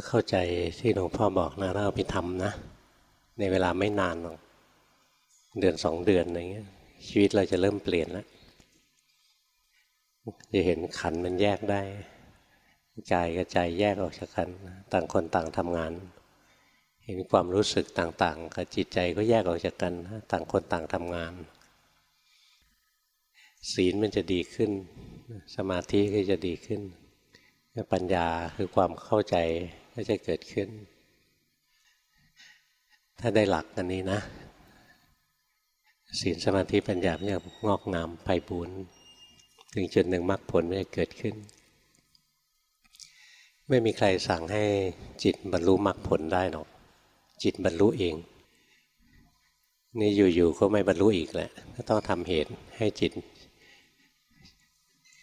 ก็เข้าใจที่หลวงพ่อบอกนะเราไปทำนะ ในเวลาไม่นานหรอกเดือนสองเดือนอะไรเงี้ย ชีวิตเราจะเริ่มเปลี่ยนแล้วจะเห็นขันมันแยกได้ใจกับใจแยกออกจากกัน ต่างคนต่างทำงาน เห็นความรู้สึกต่างๆ กับจิตใจก็แยกออกจากกัน ต่างคนต่างทำงาน ศีลมันจะดีขึ้น สมาธิก็จะดีขึ้น ปัญญาคือความเข้าใจ ก็จะเกิดขึ้น ถ้าได้หลักอันนี้นะศีลสมาธิปัญญาเนี่ยงอกงามไพบูรณ์ถึงจุดหนึ่งมรรคผลไม่เกิดขึ้น ไม่มีใครสั่งให้จิตบรรลุมรรคผลได้หรอก จิตบรรลุเอง นี่อยู่ๆก็ไม่บรรลุอีกแหละก็ต้องทำเหตุให้จิต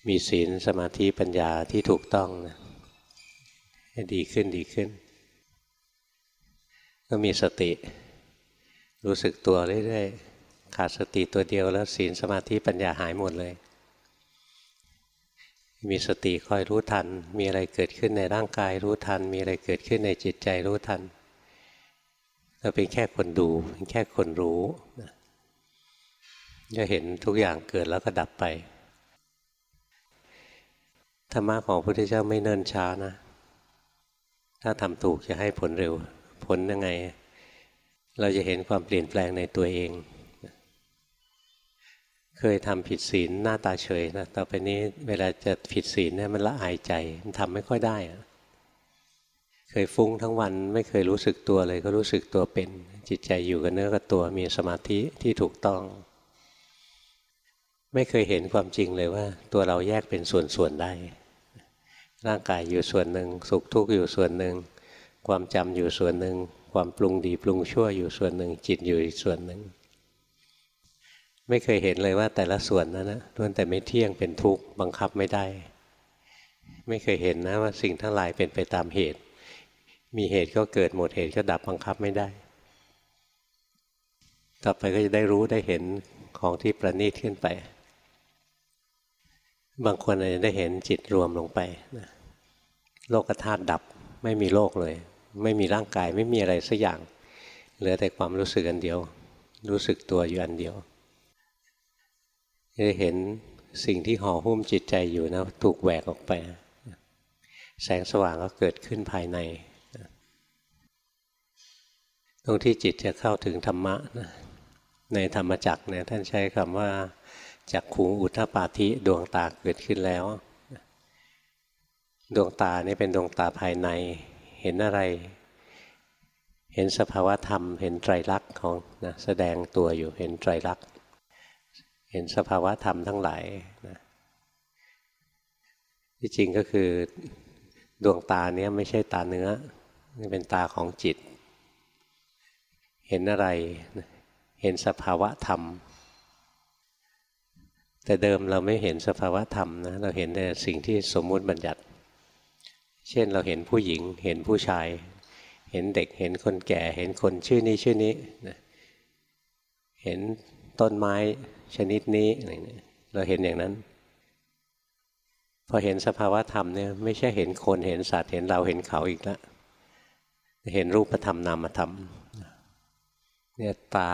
มีศีลสมาธิปัญญาที่ถูกต้องนะ ดีขึ้นดีขึ้น ก็มีสติ รู้สึกตัวเรื่อยๆ ขาดสติตัวเดียวแล้วศีลสมาธิปัญญาหายหมดเลย มีสติคอยรู้ทัน มีอะไรเกิดขึ้นในร่างกายรู้ทัน มีอะไรเกิดขึ้นในจิตใจรู้ทัน เราเป็นแค่คนดูเป็นแค่คนรู้จะเห็นทุกอย่างเกิดแล้วก็ดับไปธรรมะของพระพุทธเจ้าไม่เนิ่นช้านะ ถ้าทำถูกจะให้ผลเร็ว ผลยังไง เราจะเห็นความเปลี่ยนแปลงในตัวเอง เคยทำผิดศีลหน้าตาเฉยนะต่อไปนี้เวลาจะผิดศีลเนี่ยมันละอายใจ มันทำไม่ค่อยได้อะเคยฟุ้งทั้งวันไม่เคยรู้สึกตัวเลยก็รู้สึกตัวเป็น จิตใจอยู่กับเนื้อกับตัวมีสมาธิที่ถูกต้อง ไม่เคยเห็นความจริงเลยว่า ตัวเราแยกเป็นส่วนๆได้ ร่างกายอยู่ส่วนหนึ่ง สุขทุกข์อยู่ส่วนหนึ่ง ความจำอยู่ส่วนหนึ่ง ความปรุงดีปรุงชั่วอยู่ส่วนหนึ่ง จิตอยู่อีกส่วนหนึ่ง ไม่เคยเห็นเลยว่าแต่ละส่วนนั้นนะล้วนแต่ไม่เที่ยงเป็นทุกข์บังคับไม่ได้ ไม่เคยเห็นนะว่าสิ่งทั้งหลายเป็นไปตามเหตุ มีเหตุก็เกิดหมดเหตุก็ดับบังคับไม่ได้ ต่อไปก็จะได้รู้ได้เห็นของที่ประณีตขึ้นไปบางคนอาจจะได้เห็นจิตรวมลงไปนะ โลกธาตุดับไม่มีโลกเลย ไม่มีร่างกายไม่มีอะไรสักอย่าง เหลือแต่ความรู้สึกอันเดียว รู้สึกตัวอยู่อันเดียวจะเห็นสิ่งที่ห่อหุ้มจิตใจอยู่นะถูกแหวกออกไป แสงสว่างก็เกิดขึ้นภายใน ตรงที่จิตจะเข้าถึงธรรมะนะในธรรมจักเนี่ยท่านใช้คำว่าจักขูอุทธปาธิดวงตาเกิดขึ้นแล้ว ดวงตานี่เป็นดวงตาภายใน เห็นอะไร เห็นสภาวธรรม เห็นไตรลักษณ์ของนะแสดงตัวอยู่เห็นไตรลักษณ์เห็นสภาวธรรมทั้งหลายนะที่จริงก็คือดวงตาเนี้ยไม่ใช่ตาเนื้อนี่เป็นตาของจิต เห็นอะไร เห็นสภาวะธรรม แต่เดิมเราไม่เห็นสภาวะธรรมนะเราเห็นแต่สิ่งที่สมมุติบัญญัติ เช่นเราเห็นผู้หญิง เห็นผู้ชาย เห็นเด็กเห็นคนแก่ เห็นคนชื่อนี้ชื่อนี้เห็นต้นไม้ชนิดนี้อะไรเนี่ยเราเห็นอย่างนั้น พอเห็นสภาวะธรรมเนี่ยไม่ใช่เห็นคนเห็นสัตว์เห็นเราเห็นเขาอีกแล้วเห็นรูปธรรมนามธรรมเนี่ยตา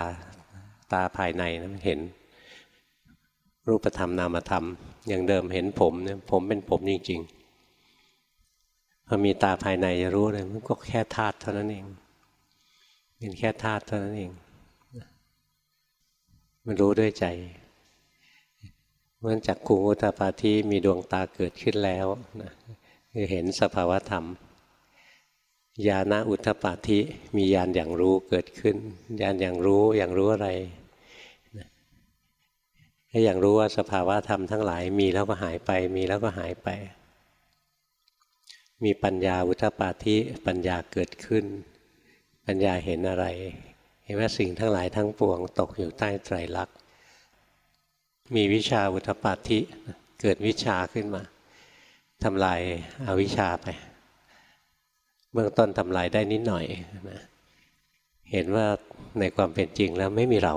ตาภายในนะมันเห็น รูปธรรมนามธรรม อย่างเดิมเห็นผมเนี่ยผมเป็นผมจริงๆ อมีตาภายในจะรู้เลยมันก็แค่ธาตุเท่านั้นเองเป็นแค่ธาตุเท่านั้นเอง มันรู้ด้วยใจเมื่อจากคูอุตปาที่มีดวงตาเกิดขึ้นแล้วนะคือเห็นสภาวธรรมญาณอุตปาธิมีญาณอย่างรู้เกิดขึ้นญาณอย่างรู้อย่างรู้อะไรถ้าอย่างรู้ว่าสภาวะธรรมทั้งหลายมีแล้วก็หายไป มีแล้วก็หายไป มีปัญญาอุทปาธิปัญญาเกิดขึ้น ปัญญาเห็นอะไร เห็นว่าสิ่งทั้งหลายทั้งปวงตกอยู่ใต้ไตรลักษณ์มีวิชาอุทปัติเกิดวิชาขึ้นมาทำลายอาวิชาไป เบื้องต้นทำลายได้นิดหน่อยนะเห็นว่าในความเป็นจริงแล้วไม่มีเรา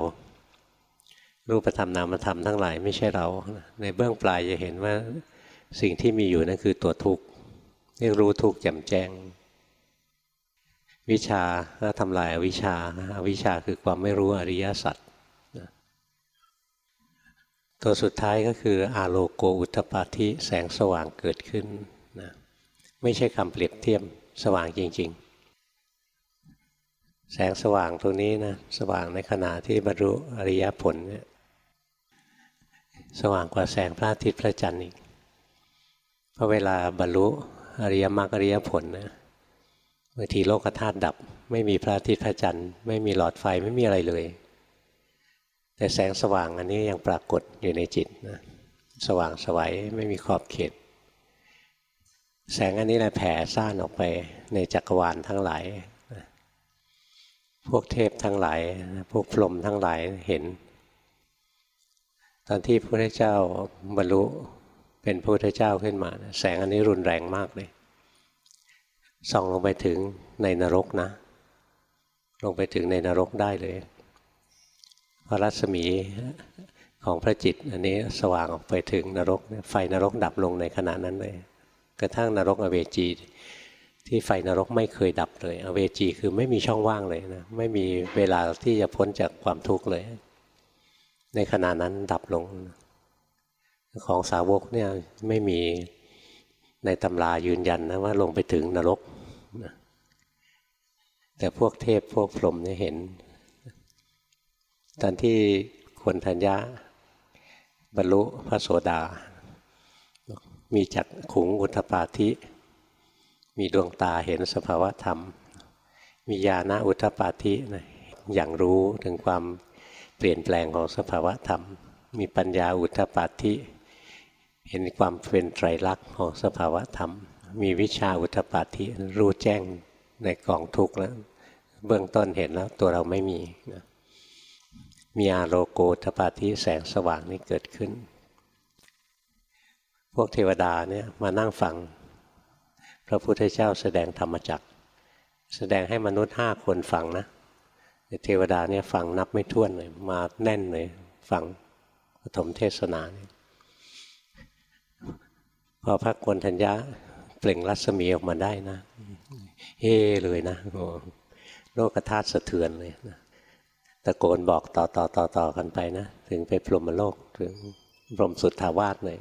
รูปธรรมนามธรรมทั้งหลายไม่ใช่เรา ในเบื้องปลายจะเห็นว่าสิ่งที่มีอยู่นั่นคือตัวทุกข์ เรียกรู้ทุกข์แจ่มแจ้ง วิชาก็ทำลายอวิชาอวิชาคือความไม่รู้อริยสัจตัวสุดท้ายก็คืออาโลโกอุตปาธิแสงสว่างเกิดขึ้นนะไม่ใช่คำเปรียบเทียบสว่างจริง ๆ แสงสว่างตรงนี้นะสว่างในขณะที่บรรลุอริยผลเนี่ยสว่างกว่าแสงพระอาทิตย์พระจันทร์อีกเพราะเวลาบรรลุ อริยมรรคอริยผลนะบางทีโลกธาตุดับ ไม่มีพระอาทิตย์พระจันทร์ไม่มีหลอดไฟไม่มีอะไรเลย แต่แสงสว่างอันนี้ยังปรากฏอยู่ในจิตนะสว่างสวัยไม่มีขอบเขต แสงอันนี้แหละแผ่ซ่านออกไปในจักรวาลทั้งหลายพวกเทพทั้งหลาย พวกพรหมทั้งหลายเห็น ตอนที่พระเจ้าบรรลุ เป็นพระพุทธเจ้าขึ้นมา แสงอันนี้รุนแรงมากเลยส่องลงไปถึงในนรกนะ ลงไปถึงในนรกได้เลยพระรัศมีของพระจิต อันนี้สว่างออกไปถึงนรก ไฟนรกดับลงในขณะนั้นเลย กระทั่งนรกอเวจี ที่ไฟนรกไม่เคยดับเลย อเวจีคือไม่มีช่องว่างเลยนะ ไม่มีเวลาที่จะพ้นจากความทุกข์เลย ในขณะนั้นดับลง ของสาวกเนี่ยไม่มีในตำรายืนยันนะว่าลงไปถึงนรก แต่พวกเทพพวกพรหมเนี่ยเห็น ตอนที่คนทัญญาบรรลุพระโสดา มีจักขุงอุทปาธิ มีดวงตาเห็นสภาวะธรรม มีญาณอุทปาธินะอย่างรู้ถึงความเปลี่ยนแปลงของสภาวะธรรม มีปัญญาอุทปาธิ เห็นความเป็นไตรลักษณ์ของสภาวะธรรม มีวิชาอุทปาธิรู้แจ้งในกองทุกข์แล้ว เบื้องต้นเห็นแล้วตัวเราไม่มีนะมีอาโลโกทปาธิแสงสว่างนี้เกิดขึ้น พวกเทวดาเนี่ยมานั่งฟัง พระพุทธเจ้าแสดงธรรมจักแสดงให้มนุษย์ห้าคนฟังนะเทวดาเนี่ยฟังนับไม่ถ้วนเลย มาแน่นเลย ฟังปฐมเทศนาเนี่ย พอพระกวนทัญญาเปล่งรัศมีออกมาได้นะเฮ้เลยนะโลกธาตุสะเทือนเลยนะตะโกนบอกต่อต่อต่อต่อกันไปนะ ถึงไปพรหมโลกถึงพรหมสุดทาวาสเลย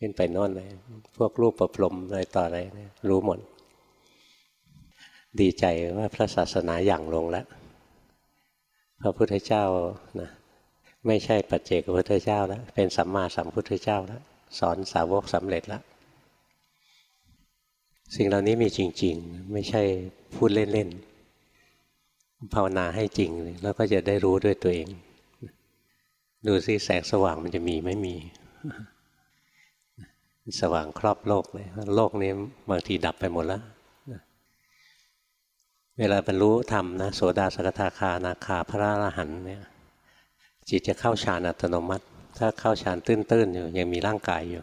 ขึ้นไปนอนเลย พวกรูปประพรมอะไรต่ออะไรเนี่ยรู้หมด ดีใจว่าพระศาสนาอย่างลงแล้วพระพุทธเจ้านะไม่ใช่ปัจเจกพุทธเจ้าแล้ว เป็นสัมมาสัมพุทธเจ้าแล้ว สอนสาวกสำเร็จแล้ว สิ่งเหล่านี้มีจริง ๆ ไม่ใช่พูดเล่นๆ ภาวนาให้จริง แล้วก็จะได้รู้ด้วยตัวเอง ดูสิแสงสว่างมันจะมีไม่มี สว่างครอบโลกเลยโลกนี้บางทีดับไปหมดแล้วเวลาบรรลุธรรมนะโสดาสกทาคานาคาพระอรหันต์เนี่ยจิตจะเข้าฌานอัตโนมัติ ถ้าเข้าฌานตื้นๆอยู่ยังมีร่างกายอยู่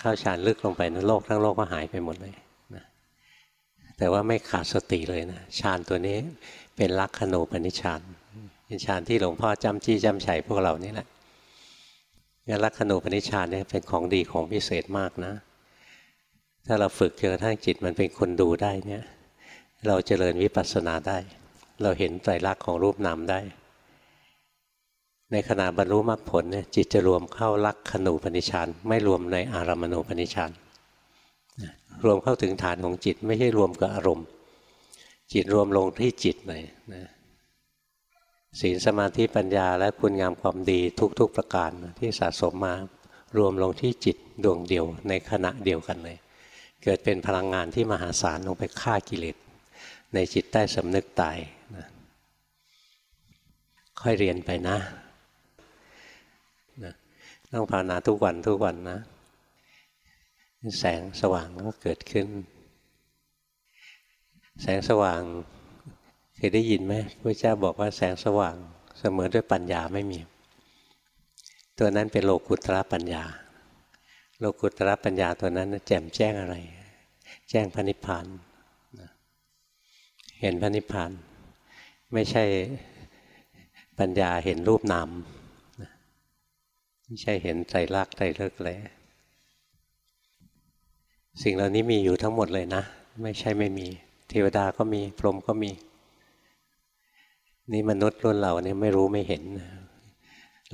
เข้าฌานลึกลงไปในโลกทั้งโลกก็หายไปหมดเลยแต่ว่าไม่ขาดสติเลยนะฌานตัวนี้เป็นลักขณูปนิชฌานเป็นฌานที่หลวงพ่อจำจี้จำไฉพวกเรานี่แหละเนี่ยลักขณูปนิชฌานเนี่ยเป็นของดีของพิเศษมากนะ ถ้าเราฝึกจนกระทั่งจิตมันเป็นคนดูได้เนี่ย เราเจริญวิปัสสนาได้ เราเห็นไตรลักษณ์ของรูปนามได้ ในขณะบรรลุมรรคผลเนี่ยจิตจะรวมเข้าลักขณูปนิชฌานไม่รวมในอารามณูปนิชฌานรวมเข้าถึงฐานของจิตไม่ใช่รวมกับอารมณ์ จิตรวมลงที่จิตเลยนะศีลสมาธิปัญญาและคุณงามความดีทุก ๆ ประการที่สะสมมารวมลงที่จิตดวงเดียวในขณะเดียวกันเลย เกิดเป็นพลังงานที่มหาศาลลงไปฆ่ากิเลสในจิตใต้สำนึกตายนะค่อยเรียนไปนะ ต้องภาวนาทุกวันทุกวันนะ แสงสว่างก็เกิดขึ้น แสงสว่างเคยได้ยินไหมพระเจ้าบอกว่าแสงสว่างเสมอด้วยปัญญาไม่มี ตัวนั้นเป็นโลกุตระปัญญา โลกุตระปัญญาตัวนั้นแจ่มแจ้งอะไร แจ้งพระนิพพานเห็นพระนิพพานไม่ใช่ปัญญาเห็นรูปนาม ไม่ใช่เห็นใจรักใจเลิกเลยสิ่งเหล่านี้มีอยู่ทั้งหมดเลยนะ ไม่ใช่ไม่มี เทวดาก็มีพรหมก็มี นี่มนุษย์รุ่นเราเนี่ยไม่รู้ไม่เห็น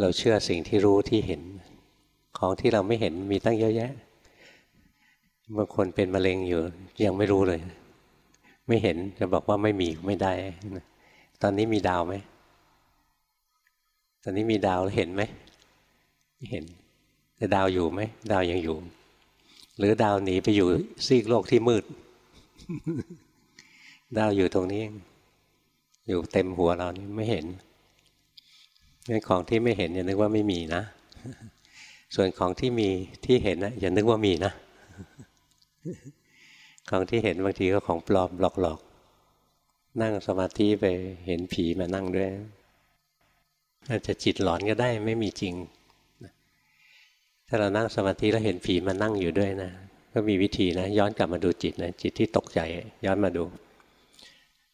เราเชื่อสิ่งที่รู้ที่เห็น ของที่เราไม่เห็นมีตั้งเยอะแยะบางคนเป็นมะเร็งอยู่ ยังไม่รู้เลย ไม่เห็นจะบอกว่าไม่มีไม่ได้ ตอนนี้มีดาวไหม ตอนนี้มีดาวเห็นไหม เห็นแต่ดาวอยู่ไหมดาวยังอยู่ หรือดาวหนีไปอยู่ซีกโลกที่มืด ดาวอยู่ตรงนี้ อยู่เต็มหัวเรานี่ไม่เห็นงั้นของที่ไม่เห็นอย่านึกว่าไม่มีนะ ส่วนของที่มีที่เห็นนะอย่านึกว่ามีนะ ของที่เห็นบางทีก็ของปลอมหลอกๆ นั่งสมาธิไปเห็นผีมานั่งด้วยอาจจะจิตหลอนก็ได้ไม่มีจริง ถ้าเรานั่งสมาธิแล้วเห็นผีมานั่งอยู่ด้วยนะ ก็มีวิธีนะ ย้อนกลับมาดูจิตนะจิตที่ตกใจย้อนมาดู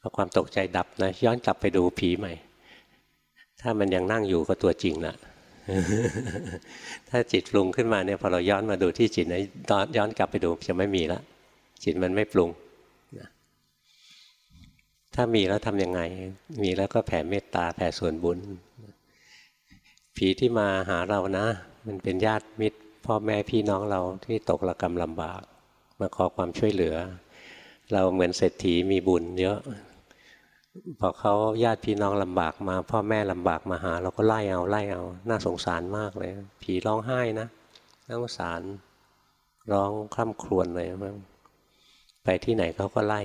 พอความตกใจดับนะย้อนกลับไปดูผีใหม่ ถ้ามันยังนั่งอยู่ก็ตัวจริงนะถ้าจิตปรุงขึ้นมาเนี่ยพอเราย้อนมาดูที่จิตนะย้อนกลับไปดูจะไม่มีละจิตมันไม่ปรุงถ้ามีแล้วทำยังไง มีแล้วก็แผ่เมตตาแผ่ส่วนบุญ ผีที่มาหาเรานะ มันเป็นญาติมิตรพ่อแม่พี่น้องเราที่ตกระกรรมลำบาก มาขอความช่วยเหลือ เราเหมือนเศรษฐีมีบุญเยอะพอเขาญาติพี่น้องลำบากมา พ่อแม่ลำบากมาหา เราก็ไล่เอาไล่เอา น่าสงสารมากเลย ผีร้องไห้นะน่าสงสารร้องคร่ำครวญเลยมั้งไปที่ไหนเขาก็ไล่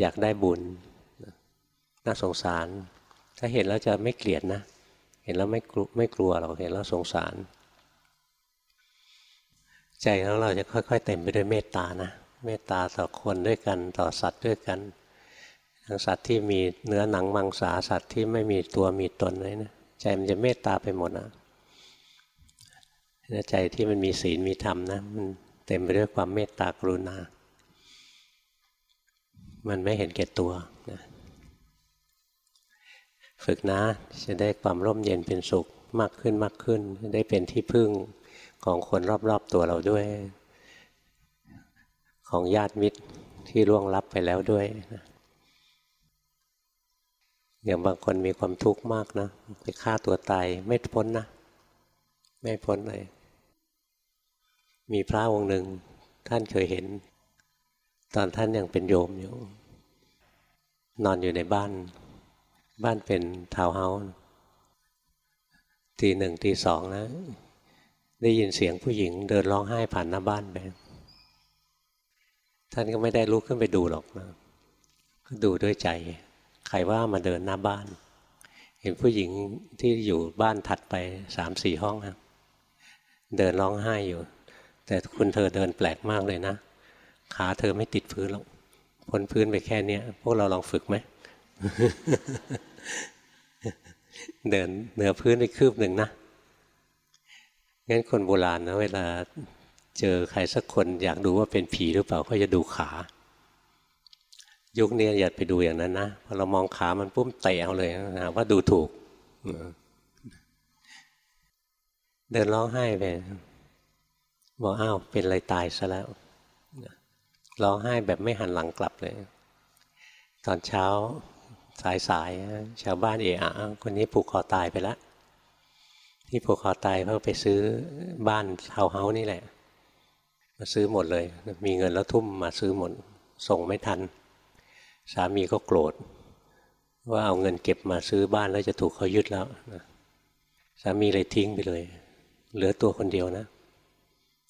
อยากได้บุญน่าสงสาร ถ้าเห็นแล้วจะไม่เกลียดนะ เห็นแล้วไม่กลัวไม่กลัวเราเห็นแล้วสงสาร ใจของเราจะค่อย ๆ เต็มไปด้วยเมตตานะเมตตาต่อคนด้วยกันต่อสัตว์ด้วยกันทั้งสัตว์ที่มีเนื้อหนังมังสาสัตว์ที่ไม่มีตัวมีตนเลยนะใจมันจะเมตตาไปหมดนะใจที่มันมีศีลมีธรรมนะมันเต็มไปด้วยความเมตตากรุณา มันไม่เห็นแก่ตัว ฝึกนะ จะได้ความร่มเย็นเป็นสุขมากขึ้นมากขึ้น ได้เป็นที่พึ่งของคนรอบๆตัวเราด้วย ของญาติมิตรที่ร่วงลับไปแล้วด้วยอย่างบางคนมีความทุกข์มากนะไปฆ่าตัวตายไม่พ้นนะ ไม่พ้นเลย มีพระองค์หนึ่งท่านเคยเห็น ตอนท่านยังเป็นโยมอยู่ นอนอยู่ในบ้าน บ้านเป็นทาวน์เฮาส์ตีหนึ่งตีสองนะ ได้ยินเสียงผู้หญิงเดินร้องไห้ผ่านหน้าบ้านไป ท่านก็ไม่ได้ลุกขึ้นไปดูหรอกนะก็ดูด้วยใจ ใครว่ามาเดินหน้าบ้าน เห็นผู้หญิงที่อยู่บ้านถัดไปสามสี่ห้องนะเดินร้องไห้อยู่ แต่คุณเธอเดินแปลกมากเลยนะ ขาเธอไม่ติดพื้นหรอกพ้นพื้นไปแค่นี้พวกเราลองฝึกไหม เดินเหนือพื้นไปคืบหนึ่งนะ งั้นคนโบราณนะเวลาเจอใครสักคนอยากดูว่าเป็นผีหรือเปล่าเขาจะดูขา ยุคนี้อย่าไปดูอย่างนั้นนะพอเรามองขามันปุ้มเตะเอาเลยนะว่าดูถูก เดินร้องไห้ไปบอกอ้าวเป็นอะไรตายซะแล้วร้องไห้แบบไม่หันหลังกลับเลย ตอนเช้า สายสายชาวบ้านเอะอะคนนี้ผูกคอตายไปแล้วที่ผูกคอตายเพราะไปซื้อบ้านเฮาเฮานี่แหละ มาซื้อหมดเลย มีเงินแล้วทุ่มมาซื้อหมด ส่งไม่ทัน สามีก็โกรธ ว่าเอาเงินเก็บมาซื้อบ้านแล้วจะถูกเขายึดแล้วสามีเลยทิ้งไปเลย เหลือตัวคนเดียวนะ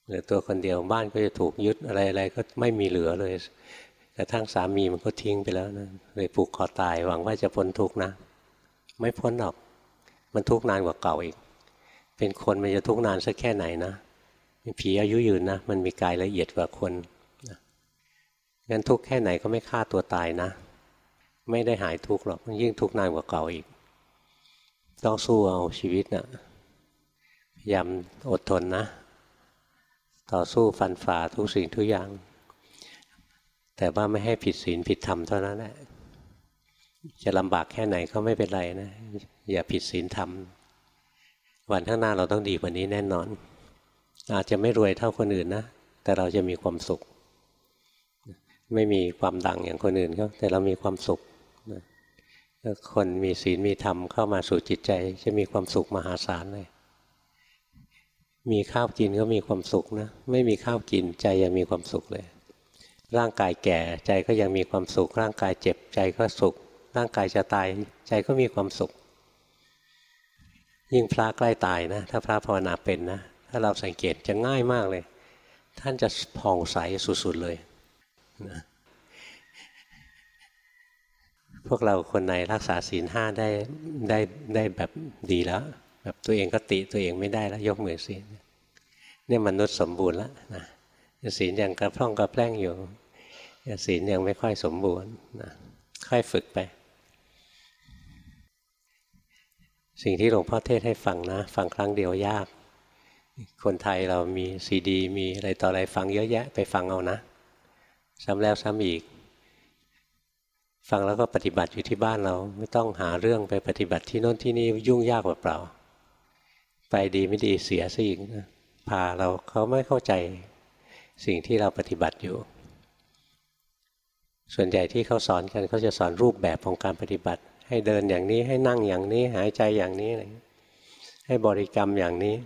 เหลือตัวคนเดียวบ้านก็จะถูกยึดอะไรอะไรก็ไม่มีเหลือเลย กระทั่งสามีมันก็ทิ้งไปแล้วนะเลยผูกคอตายหวังว่าจะพ้นทุกข์นะ ไม่พ้นหรอก มันทุกข์นานกว่าเก่าอีก เป็นคนมันจะทุกข์นานสักแค่ไหนนะผีอายุยืนนะมันมีกายละเอียดกว่าคนงั้นทุกข์แค่ไหนก็ไม่ฆ่าตัวตายนะ ไม่ได้หายทุกข์หรอกมันยิ่งทุกข์นานกว่าเก่าอีก ต้องสู้เอาชีวิตนะพยายามอดทนนะ ต่อสู้ฟันฝ่าทุกสิ่งทุกอย่าง แต่ว่าไม่ให้ผิดศีลผิดธรรมเท่านั้นแหละจะลำบากแค่ไหนก็ไม่เป็นไรนะ อย่าผิดศีลธรรม วันข้างหน้าเราต้องดีกว่านี้แน่นอน อาจจะไม่รวยเท่าคนอื่นนะ แต่เราจะมีความสุข ไม่มีความดังอย่างคนอื่นเขาแต่เรามีความสุขคนมีศีลมีธรรมเข้ามาสู่จิตใจ จะมีความสุขมหาศาลเลย มีข้าวกินก็มีความสุขนะ ไม่มีข้าวกินใจยังมีความสุขเลย ร่างกายแก่ใจก็ยังมีความสุข ร่างกายเจ็บใจก็สุข ร่างกายจะตายใจก็มีความสุข ยิ่งพระใกล้ตายนะ ถ้าพระภาวนาเป็นนะ ถ้าเราสังเกตจะง่ายมากเลย ท่านจะผ่องใสสุดๆเลยนะพวกเราคนในรักษาศีลห้าได้ได้ได้แบบดีแล้ว แบบตัวเองก็ติตัวเองไม่ได้แล้ว ยกมือศีลเนี่ยมนุษย์สมบูรณ์แล้วนะศีลยังกระพร่องกระแพร่งอยู่ ศีลยังไม่ค่อยสมบูรณ์นะค่อยฝึกไป สิ่งที่หลวงพ่อเทศให้ฟังนะ ฟังครั้งเดียวยาก คนไทยเรามีซีดี มีอะไรต่ออะไรฟังเยอะแยะไปฟังเอานะ ซ้ำแล้วซ้ำอีก ฟังแล้วก็ปฏิบัติอยู่ที่บ้านเรา ไม่ต้องหาเรื่องไปปฏิบัติที่โน่นที่นี่ยุ่งยากเปล่าไปดีไม่ดีเสียซะอีกนะพาเราเขาไม่เข้าใจสิ่งที่เราปฏิบัติอยู่ ส่วนใหญ่ที่เขาสอนกันเขาจะสอนรูปแบบของการปฏิบัติ ให้เดินอย่างนี้ให้นั่งอย่างนี้ หายใจอย่างนี้อะไรให้บริกรรมอย่างนี้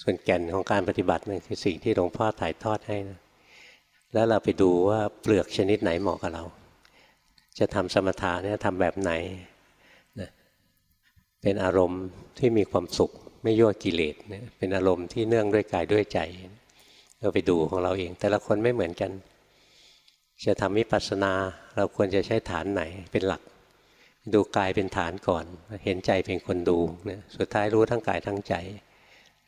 ส่วนแก่นของการปฏิบัตินั่นคือสิ่งที่หลวงพ่อถ่ายทอดให้นะแล้วเราไปดูว่าเปลือกชนิดไหนเหมาะกับเรา จะทำสมถะเนี่ยทำแบบไหนนะเป็นอารมณ์ที่มีความสุขไม่ยั่วกิเลสเนี่ยเป็นอารมณ์ที่เนื่องด้วยกายด้วยใจเราไปดูของเราเอง แต่ละคนไม่เหมือนกัน จะทำวิปัสสนาเราควรจะใช้ฐานไหนเป็นหลัก ดูกายเป็นฐานก่อน เห็นใจเป็นคนดูนะสุดท้ายรู้ทั้งกายทั้งใจ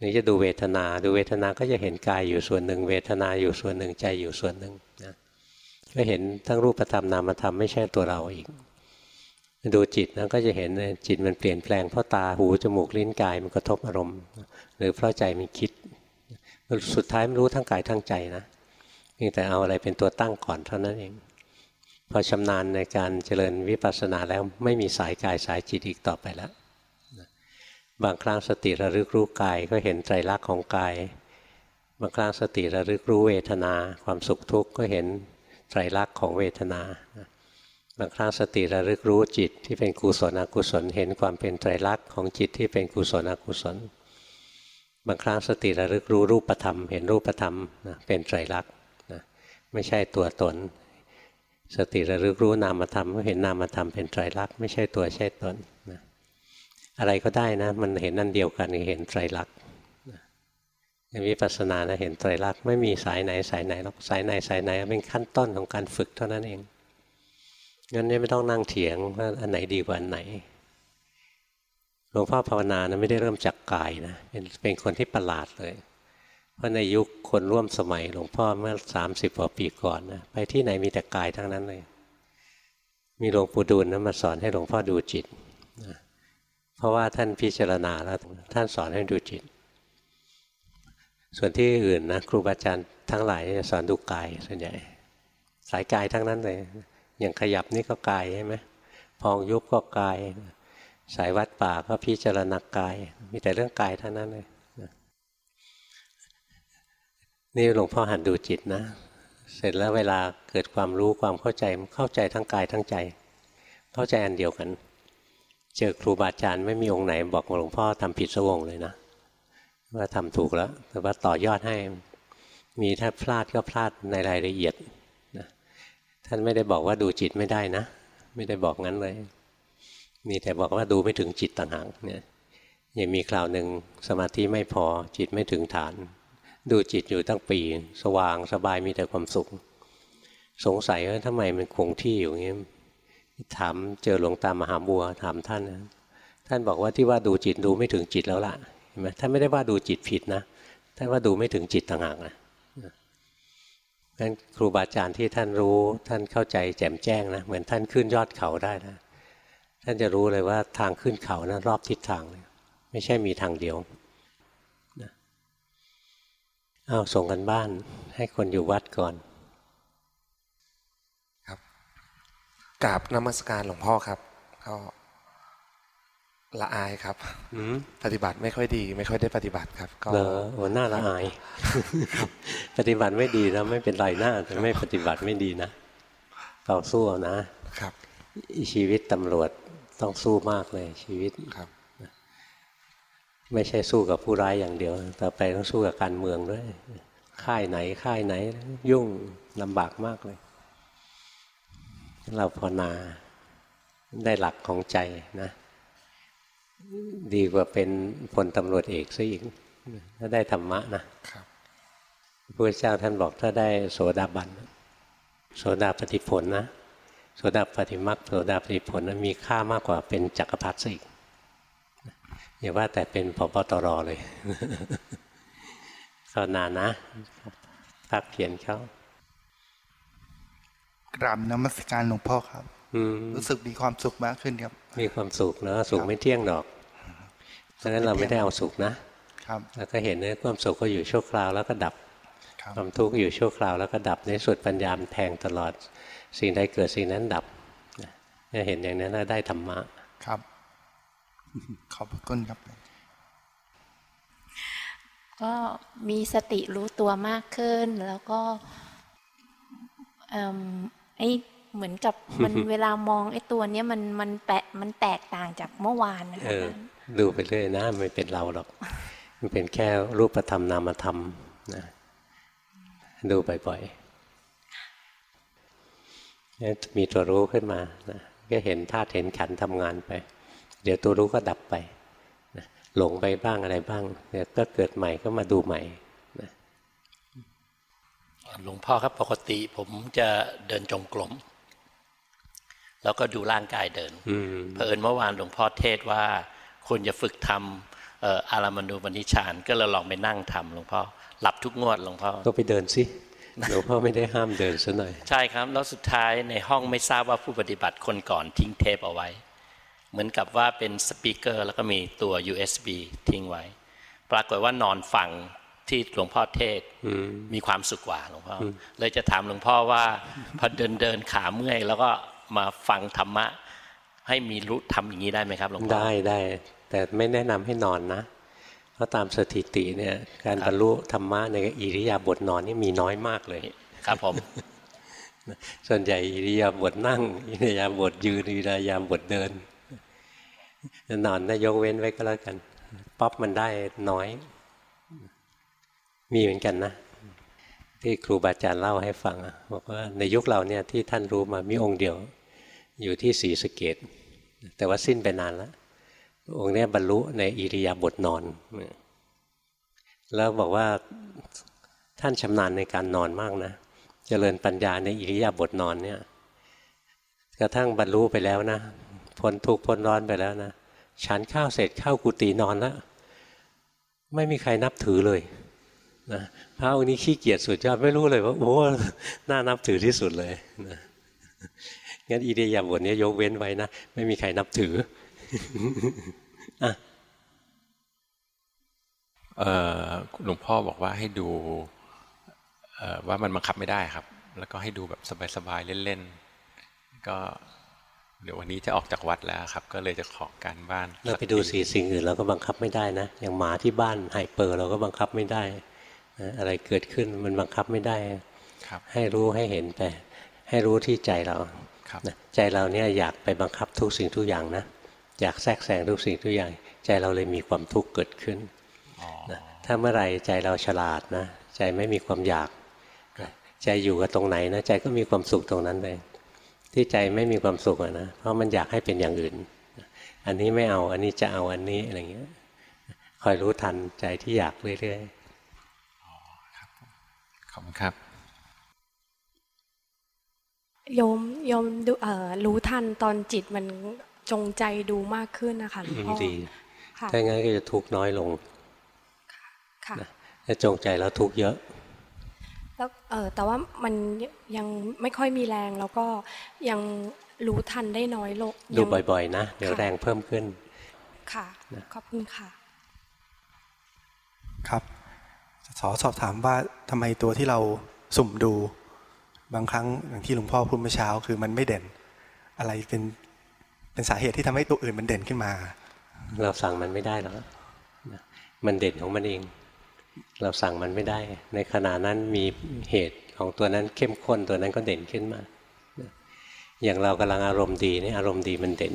นี่จะดูเวทนาดูเวทนาก็จะเห็นกายอยู่ส่วนหนึ่ง เวทนาอยู่ส่วนหนึ่งใจอยู่ส่วนหนึ่งนะก็เห็นทั้งรูปธรรมนามธรรมไม่ใช่ตัวเราอีก ดูจิตนะก็จะเห็นจิตมันเปลี่ยนแปลงเพราะตาหูจมูกลิ้นกายมันกระทบอารมณ์ หรือเพราะใจมันคิด สุดท้ายมันรู้ทั้งกายทั้งใจนะ พียงแต่เอาอะไรเป็นตัวตั้งก่อนเท่านั้นเอง พอชำนาญในการเจริญวิปัสสนาแล้วไม่มีสายกายสายจิตอีกต่อไปแล้ว บางครั้งสติระลึกรู้กายก็เห็นไตรลักษณ์ของกาย บางครั้งสติระลึกรู้เวทนา ความสุขทุกข์ก็เห็นไตรลักษณ์ของเวทนา บางครั้งสติระลึกรู้จิตที่เป็นกุศลอกุศล เห็นความเป็นไตรลักษณ์ของจิตที่เป็นกุศลอกุศล บางครั้งสติระลึกรู้รูปธรรม เห็นรูปธรรมเป็นไตรลักษณ์ ไม่ใช่ตัวตน สติระลึกรู้นามธรรมก็เห็นนามธรรมเป็นไตรลักษณ์ไม่ใช่ตัวใช่ตนนะอะไรก็ได้นะ มันเห็นนั่นเดียวกันเห็นไตรลักษณ์ในวิปัสสนานะเห็นไตรลักษณ์ไม่มีสายไหนสายไหนหรอกสายไหนสายไหนเป็นขั้นต้นของการฝึกเท่านั้นเองงั้นไม่ต้องนั่งเถียงว่าอันไหนดีกว่าอันไหนหลวงพ่อภาวนานะไม่ได้เริ่มจากกายนะเป็นเป็นคนที่ประหลาดเลย เพราะในยุคคนร่วมสมัยหลวงพ่อเมื่อสามสิบกว่าปีก่อนนะไปที่ไหนมีแต่กายทั้งนั้นเลย มีหลวงปู่ดูลนะมาสอนให้หลวงพ่อดูจิตนะเพราะว่าท่านพิจารณาแล้วท่านสอนให้ดูจิต ส่วนที่อื่นนะครูบาอาจารย์ทั้งหลายสอนดูกายส่วนใหญ่ สายกายทั้งนั้นเลย อย่างขยับนี่ก็กายใช่ไหมพองยุบก็กาย สายวัดป่าก็พิจารณากาย มีแต่เรื่องกายทั้งนั้นเลย นี่หลวงพ่อหันดูจิตนะ เสร็จแล้วเวลาเกิดความรู้ความเข้าใจเข้าใจทั้งกายทั้งใจ เข้าใจอันเดียวกัน เจอครูบาอาจารย์ไม่มีองค์ไหน บอกหลวงพ่อทำผิดสวงเลยนะว่าทำถูกแล้ว แต่ว่าต่อยอดให้มีถ้าพลาดก็พลาดในรายละเอียดนะท่านไม่ได้บอกว่าดูจิตไม่ได้นะ ไม่ได้บอกงั้นเลย มีแต่บอกว่าดูไม่ถึงจิตต่างหากเนี่ยยังมีคราวหนึ่งสมาธิไม่พอจิตไม่ถึงฐาน ดูจิตอยู่ตั้งปี สว่างสบายมีแต่ความสุข สงสัยว่าทำไมมันคงที่อยู่อย่างนี้ถามเจอหลวงตามหาบัวถามท่านนะท่านบอกว่าที่ว่าดูจิตดูไม่ถึงจิตแล้วล่ะเห็นไหมท่านไม่ได้ว่าดูจิตผิดนะท่านว่าดูไม่ถึงจิตต่างหากนะนั้นครูบาอาจารย์ที่ท่านรู้ท่านเข้าใจแจ่มแจ้งนะเหมือนท่านขึ้นยอดเขาได้นะท่านจะรู้เลยว่าทางขึ้นเขานะรอบทิศทาง ไม่ใช่มีทางเดียว เอาส่งกันบ้าน ให้คนอยู่วัดก่อนกราบนมัสการหลวงพ่อครับ ก็ละอายครับอืมปฏิบัติไม่ค่อยดี ไม่ค่อยได้ปฏิบัติครับ ก็เหรอโอ้หน้าละอาย ปฏิบัติไม่ดีนะไม่เป็นไรหน้าแต่ไม่ปฏิบัติไม่ดีนะต่อสู้เอานะครับ ชีวิตตำรวจต้องสู้มากเลยชีวิตครับ ไม่ใช่สู้กับผู้ร้ายอย่างเดียว ต่อไปต้องสู้กับการเมืองด้วย ค่ายไหนค่ายไหน ยุ่งลำบากมากเลย เราภาวนาได้หลักของใจนะ ดีกว่าเป็นพลตำรวจเอกซะอีกถ้าได้ธรรมะนะครับพระพุทธเจ้าท่านบอกถ้าได้โสดาบัน โสดาปฏิผลนะ โสดาปฏิมักโสดาปฏิผลนะมีค่ามากกว่าเป็นจักรพรรดิซะอีก อย่าว่าแต่เป็นพบตรเลยภาวนานะพักเขียนเขากราบนมัสการหลวงพ่อครับอืมรู้สึกมีความสุขมากขึ้นครับ มีความสุขนะสุขไม่เที่ยงดอกดังนั้นเราไม่ได้เอาสุขนะ ครับ แล้วก็เห็นว่าความสุขก็อยู่ชั่วคราวแล้วก็ดับครับความทุกข์อยู่ชั่วคราวแล้วก็ดับในสุดปัญญามนแทงตลอด สิ่งใดเกิดสิ่งนั้นดับเนี่ยเห็นอย่างนั้นน่าได้ธรรมะครับ ขอบพระคุณครับ ก็มีสติรู้ตัวมากขึ้น แล้วก็เอิ่มไอ้เหมือนกับมันเวลามองไอ้ตัวเนี้ยมันมันแปะมันแตกต่างจากเมื่อวานนะเอคะอดูไปเรื่อยนะไม่เป็นเราหรอก มันเป็นแค่รูปธรรมนามธรรมนะดูบ่อยๆเนี่ยมีตัวรู้ขึ้นมานะก็เห็นธาตุเห็นขันธ์ทำงานไป เดี๋ยวตัวรู้ก็ดับไปนะหลงไปบ้างอะไรบ้างเดี๋ยวก็เกิดใหม่ก็มาดูใหม่นะหลวงพ่อครับปกติผมจะเดินจงกรมแล้วก็ดูร่างกายเดินอืมเผอิญเมื่อวานหลวงพ่อเทศน์ว่าควรจะฝึกทำเอ่ออารามานูปนิชฌานก็เลยลองไปนั่งทำหลวงพ่อหลับทุกงวดหลวงพ่อก็ไปเดินสิหลวงพ่อไม่ได้ห้ามเดินซะหน่อย ใช่ครับ แล้วสุดท้ายในห้องไม่ทราบว่าผู้ปฏิบัติคนก่อนทิ้งเทปเอาไว้ เหมือนกับว่าเป็นสปีกเกอร์แล้วก็มีตัว USB ทิ้งไว้ ปรากฏว่านอนฟังที่หลวงพ่อเทศน์อืมมีความสุขกว่าหลวงพ่ออเลยจะถามหลวงพ่อว่า พอเดินเดินขาเมื่อย แล้วก็มาฟังธรรมะ ให้มีรู้ทำอย่างนี้ได้ไหมครับหลวงพ่อได้ได้ แต่ไม่แนะนำให้นอนนะ เพราะตามสถิติเนี่ยการบรรลุธรรมะในอิริยาบถนอนนี่มีน้อยมากเลยครับผมส่วนใหญ่อิริยาบถนั่งอิริยาบถยืนอิริยาบถเดิน นอนนะยกเว้นไว้ก็แล้วกันป๊อปมันได้น้อย มีเหมือนกันนะ ที่ครูบาอาจารย์เล่าให้ฟังบอกว่าในยุคเราเนี่ยที่ท่านรู้มามีองค์เดียว อยู่ที่ศรีสะเกดแต่ว่าสิ้นไปนานแล้ว องค์นี้บรรลุในอิริยาบถนอน แล้วบอกว่าท่านชำนาญในการนอนมากนะเจริญปัญญาในอิริยาบถนอนเนี่ยกระทั่งบรรลุไปแล้วนะ พ้นทุกข์พ้นร้อนไปแล้วนะฉันข้าวเสร็จเข้ากุฏินอนแล้วไม่มีใครนับถือเลยนะพระองค์นี้ขี้เกียจสุดยอดไม่รู้เลยว่าโอ้น่านับถือที่สุดเลยนะงั้นอิริยบถเนี้ยกเว้นไว้นะไม่มีใครนับถืออะเอ่อหลวงพ่อบอกว่าให้ดูว่ามันบังคับไม่ได้ครับ แล้วก็ให้ดูแบบสบายๆเล่นๆก็ เดี๋ยววันนี้จะออกจากวัดแล้วครับ ก็เลยจะขอการบ้านเราไปดูสีสิ่งอื่นเราก็บังคับไม่ได้นะ อย่างหมาที่บ้านไฮเปอร์เราก็บังคับไม่ได้นะอะไรเกิดขึ้นมันบังคับไม่ได้ครับ ให้รู้ให้เห็นไป ให้รู้ที่ใจเราครับนะใจเราเนี่ยอยากไปบังคับทุกสิ่งทุกอย่างนะอยากแทรกแซงทุกสิ่งทุกอย่าง ใจเราเลยมีความทุกข์เกิดขึ้นอ๋อนะถ้าเมื่อไหร่ใจเราฉลาดนะ ใจไม่มีความอยากนะใจอยู่กับตรงไหนนะใจก็มีความสุขตรงนั้นเลย ที่ใจไม่มีความสุขอะนะเพราะมันอยากให้เป็นอย่างอื่น อันนี้ไม่เอาอันนี้จะเอาอันนี้อะไรเงี้ยคอยรู้ทันใจที่อยากเรื่อยขอบคุณครับโยมโยมดูเอ่อรู้ทันตอนจิตมันจงใจดูมากขึ้นนะคะหลวงอืมพ่อดีค่ะถ้างั้นก็จะทุกข์น้อยลงค่ะถ้าจงใจแล้วทุกข์เยอะแล้ว เออแต่ว่ามันยังไม่ค่อยมีแรงแล้วก็ยังรู้ทันได้น้อยลงดูยังบ่อยๆ นะ เดี๋ยวค่ะแรงเพิ่มขึ้น ค่ะ ขอบคุณค่ะ ครับขอสอบถามว่าทำไมตัวที่เราสุ่มดู บางครั้งอย่างที่หลวงพ่อพูดเมื่อเช้า คือมันไม่เด่น อะไรเป็นเป็นสาเหตุที่ทำให้ตัวอื่นมันเด่นขึ้นมา เราสั่งมันไม่ได้หรอกมันเด่นของมันเอง เราสั่งมันไม่ได้ ในขณะนั้นมีเหตุของตัวนั้นเข้มข้นตัวนั้นก็เด่นขึ้นมา อย่างเรากำลังอารมณ์ดีนี่อารมณ์ดีมันเด่น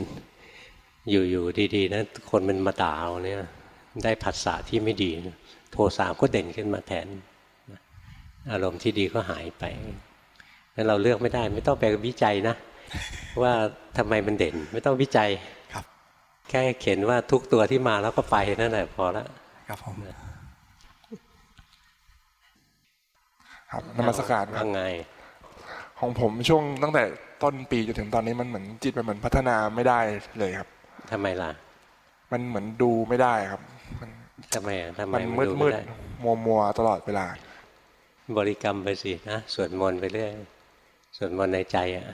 อยู่ๆดีๆนะคนมันมาด่าเราเนี่ยได้ผัสสะที่ไม่ดี โทสะก็เด่นขึ้นมาแทน อารมณ์ที่ดีก็หายไปนั้นเราเลือกไม่ได้ ไม่ต้องไปวิจัยนะ ว่าทำไมมันเด่น ไม่ต้องวิจัยครับ แค่เข็นว่าทุกตัวที่มาแล้วก็ไปนั่นแหละพอละครับผม ครับนมัสการครัว่าบไง ของผมช่วงตั้งแต่ต้นปีจนถึงตอนนี้มันเหมือนจิตมันเหมือนพัฒนาไม่ได้เลยครับทำไมล่ะ มันเหมือนดูไม่ได้ครับ มันทำไมอะทำไมมันมันมืดดูมืไม่ดได้มัวมัวตลอดเวลา บริกรรมไปสินะสวดมนต์ไปเรื่อยสวดมนต์ในใจอะ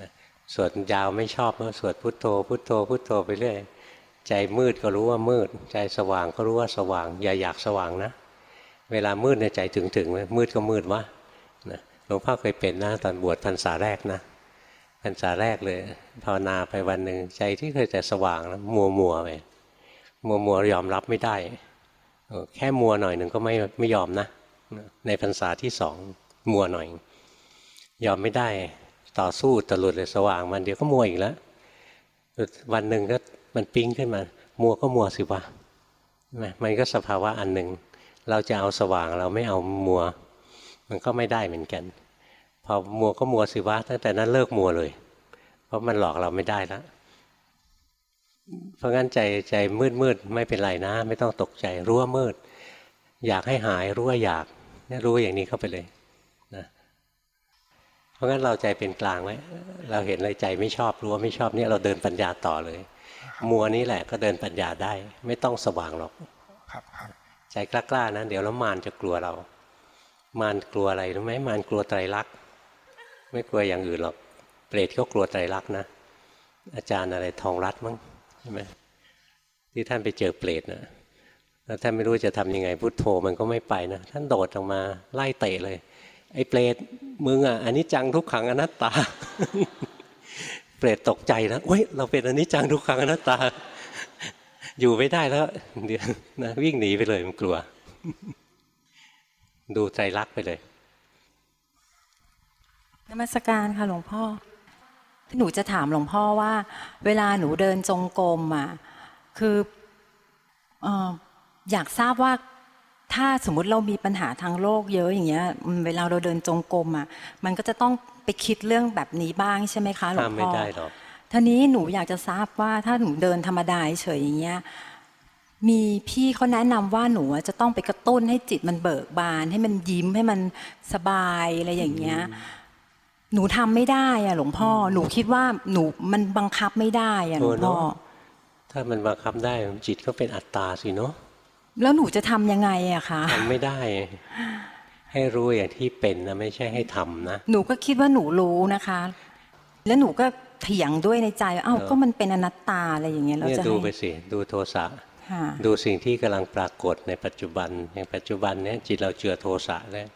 นะสวดยาวไม่ชอบก็สวดพุทโธ พุทโธ พุทโธไปเรื่อยใจมืดก็รู้ว่ามืด ใจสว่างก็รู้ว่าสว่าง อย่าอยากสว่างนะ เวลามืดในใจถึงถึงมืดก็มืดวะหลวงพ่อเคยเป็นนะตอนบวชพรรษาแรกนะพรรษาแรกเลยภาวนาไปวันหนึ่งใจที่เคยแต่สว่างนะมัวมัวๆไปมัวมัวๆยอมรับไม่ได้ แค่มัวหน่อยหนึ่งก็ไม่ไม่ยอมนะ ในพรรษาที่สองมัวหน่อย ยอมไม่ได้ต่อสู้ตะลุดเลยสว่างมันเดี๋ยวก็มัวอีกแล้ววันหนึ่งก็มันปิ้งขึ้นมา มัวก็มัวสิวะมันก็สภาวะอันหนึ่ง เราจะเอาสว่างเราไม่เอามัว มันก็ไม่ได้เหมือนกัน พอมัวก็มัวสิวะตั้งแต่นั้นเลิกมัวเลย เพราะมันหลอกเราไม่ได้แล้วเพราะงั้นใจใจมืดมืดๆไม่เป็นไรนะ ไม่ต้องตกใจรู้ว่ามืด อยากให้หายรู้ว่าอยากเนี่ยรู้อย่างนี้เข้าไปเลยนะเพราะงั้นเราใจเป็นกลางไว้เราเห็นอะไรใจไม่ชอบรู้ว่าไม่ชอบเนี่ยเราเดินปัญญาต่อเลย มัวนี้แหละก็เดินปัญญาได้ ไม่ต้องสว่างหรอกครับครับ ใจกล้าๆนะเดี๋ยวแล้วมารจะกลัวเรา มารกลัวอะไรรู้ไหมมารกลัวไตรลักษณ์ไม่กลัวอย่างอื่นหรอกเปรตก็กลัวไตรลักษณ์นะ อาจารย์อะไรทองรัตมั้งใช่ไหมที่ท่านไปเจอเปรตนะแล้วท่านไม่รู้จะทำยังไงพุทโธมันก็ไม่ไปนะ ท่านโดดออกมาไล่เตะเลย ไอ้เปรตมึงอะอันนี้จังทุกขังอนัตตา เปรตตกใจแล้วเว้ยเราเป็นอันนี้จังทุกขังอนัตตา อยู่ไม่ได้แล้วเดี๋ยวนะวิ่งหนีไปเลยมันกลัว ดูใจรักษณ์ไปเลยนมัสการค่ะหลวงพ่อ หนูจะถามหลวงพ่อว่า เวลาหนูเดินจงกรมอะคือเอ่ออยากทราบว่าถ้าสมมุติเรามีปัญหาทางโลกเยอะอย่างเงี้ยอืมเวลาเราเดินจงกรมอะ มันก็จะต้องไปคิดเรื่องแบบนี้บ้างใช่ไหมคะหลวห้ามงไม่พ่อได้หรอก ทีนี้หนูอยากจะทราบว่าถ้าหนูเดินธรรมดาเฉยๆอย่างเงี้ยมีพี่เขาแนะนำว่าหนูอะจะต้องไปกระตุ้นให้จิตมันเบิกบาน ให้มันยิ้มให้มันสบายอะไรอย่างเงี้ย หนูทำไม่ได้อะหลวงพ่อ หนูคิดว่าหนูมันบังคับไม่ได้อะหลวงพ่อโอ้เนอะถ้ามันบังคับได้จิตก็เป็นอัตตาสิเนาะแล้วหนูจะทำยังไงอะคะทำไม่ได้ ให้รู้อย่างที่เป็นนะไม่ใช่ให้ทำนะหนูก็คิดว่าหนูรู้นะคะ แล้วหนูก็ เถียงด้วยในใจว่าเอ้าเออก็มันเป็นอนัตตาอะไรอย่างเงี้ยเราเนี่ยจะดูให้ไปสิดูโทสะค่ะดูสิ่งที่กำลังปรากฏในปัจจุบันอย่างปัจจุบันเนี่ยจิตเราเจือโทสะแล้ว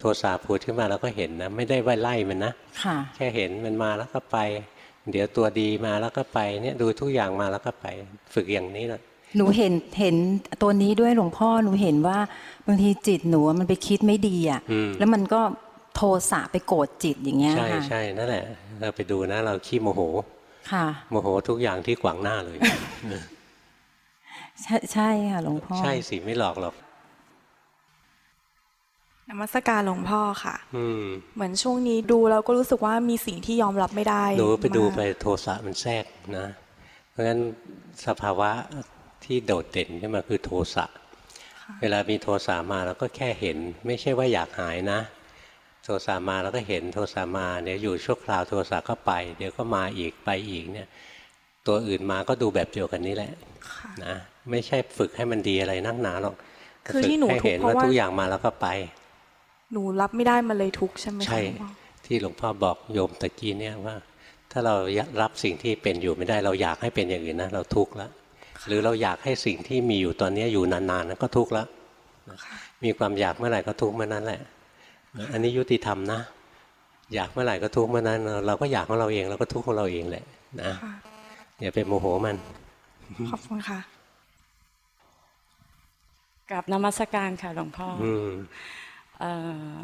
โทสะพูดขึ้นมาเราก็เห็นนะ ไม่ได้ว่าไล่มันนะค่ะแค่เห็นมันมาแล้วก็ไป เดี๋ยวตัวดีมาแล้วก็ไปเนี่ยดูทุกอย่างมาแล้วก็ไป ฝึกอย่างนี้แหละหนูเห็นเห็นตัวนี้ด้วยหลวงพ่อหนูเห็นว่าบางทีจิตหนูอะมันไปคิดไม่ดีอะอืมแล้วมันก็ โทสะไปโกรธจิตอย่างเงี้ยใช่ค่ะใช่นั่นแหละ เราไปดูนะ เราขี้โมโห ค่ะโมโหทุกอย่างที่ขวางหน้าเลย ใช่ใช่ค่ะหลวงพ่อ ใช่สิไม่หลอกหรอกนมัสการหลวงพ่อค่ะอืมเหมือนช่วงนี้ดูแล้วก็รู้สึกว่ามีสิ่งที่ยอมรับไม่ได้หนูไปดูมากไปโทสะมันแทรกนะ เพราะฉะนั้นสภาวะที่โดดเด่นขึ้นมาคือโทสะ เวลามีโทสะมาเราก็แค่เห็น ไม่ใช่ว่าอยากหายนะ โทสะมาเราก็เห็นโทสะมาเดี๋ยวอยู่ชั่วคราวโทสะก็ไป เดี๋ยวก็มาอีกไปอีกเนี่ยตัวอื่นมาก็ดูแบบเดียวกันนี้แหละค่ะนะไม่ใช่ฝึกให้มันดีอะไรนักหนาหรอกคือที่หนูฝึกให้เห็นทุกข์เพว่าราะว่าทุกอย่างมาแล้วก็ไป หนูรับไม่ได้มันเลยทุกข์ใช่ไหมคะใช่หลวงพ่อที่หลวงพ่อบอกโยมตะกี้เนี่ยว่า ถ้าเรารับสิ่งที่เป็นอยู่ไม่ได้เราอยากให้เป็นอย่างอื่นนะเราทุกข์แล้วหรือเราอยากให้สิ่งที่มีอยู่ตอนนี้อยู่นานๆนั้นก็ทุกข์แล้วมีความอยากเมื่อไหร่ก็ทุกข์เมื่อนั้นแหละ อันนี้ยุติธรรมนะ อยากเมื่อไหร่ก็ทุกข์เมื่อนั้น เราก็อยากของเราเองเราก็ทุกข์ของเราเองแหละนะค่ะอย่าไปโมโหมัน ขอบคุณค่ะกับนมัสการค่ะหลวงพ่อออืมเอ่อ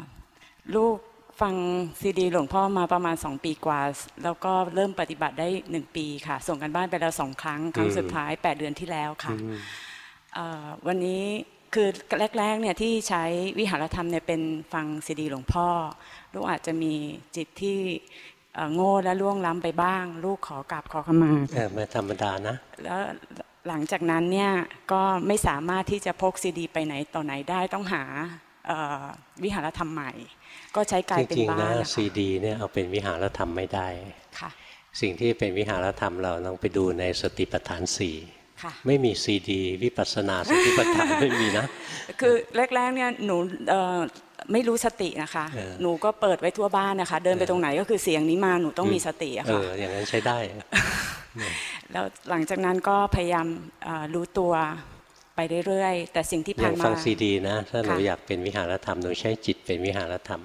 ลูกฟังซีดีหลวงพ่อมาประมาณสองปีกว่า แล้วก็เริ่มปฏิบัติได้หนึ่งปีค่ะ ส่งกันบ้านไปแล้วสองครั้ง ครั้งสุดท้ายแปดเดือนที่แล้วค่ะอืมเอ่อวันนี้ คือแรกๆเนี่ยที่ใช้วิหารธรรมเนี่ยเป็นฟังซีดีหลวงพ่อ ลูกอาจจะมีจิตที่โง่และล่วงล้ำไปบ้าง ลูกขอกราบขอขมาเออไม่ธรรมดานะ แล้วหลังจากนั้นเนี่ยก็ไม่สามารถที่จะพกซีดีไปไหนต่อไหนได้ต้องหาวิหารธรรมใหม่ ก็ใช้กายเป็นริงๆบ้านะนนะคะซีดีเนี่ยเอาเป็นวิหารธรรมไม่ได้ค่ะสิ่งที่เป็นวิหารธรรมเราต้องไปดูในสติปัฏฐานสี่ ไม่มีซีดี วิปัสสนาสติปัฏฐานไม่มีนะ คือแรกๆเนี่ยหนูเอ่อไม่รู้สตินะคะเออหนูก็เปิดไว้ทั่วบ้านนะคะ เดินไปตรงไหนก็คือเสียงนี้มาหนูต้องมีสติอะเอค่ะออย่างนั้นใช้ได้ แล้วหลังจากนั้นก็พยายามเอ่อรู้ตัวไปเรื่อยๆ แต่สิ่งที่อผ่าย่านงมาฟังซีดีนะ ถ้าหนูค่ะอยากเป็นวิหารธรรมหนูใช้จิตเป็นวิหารธรรม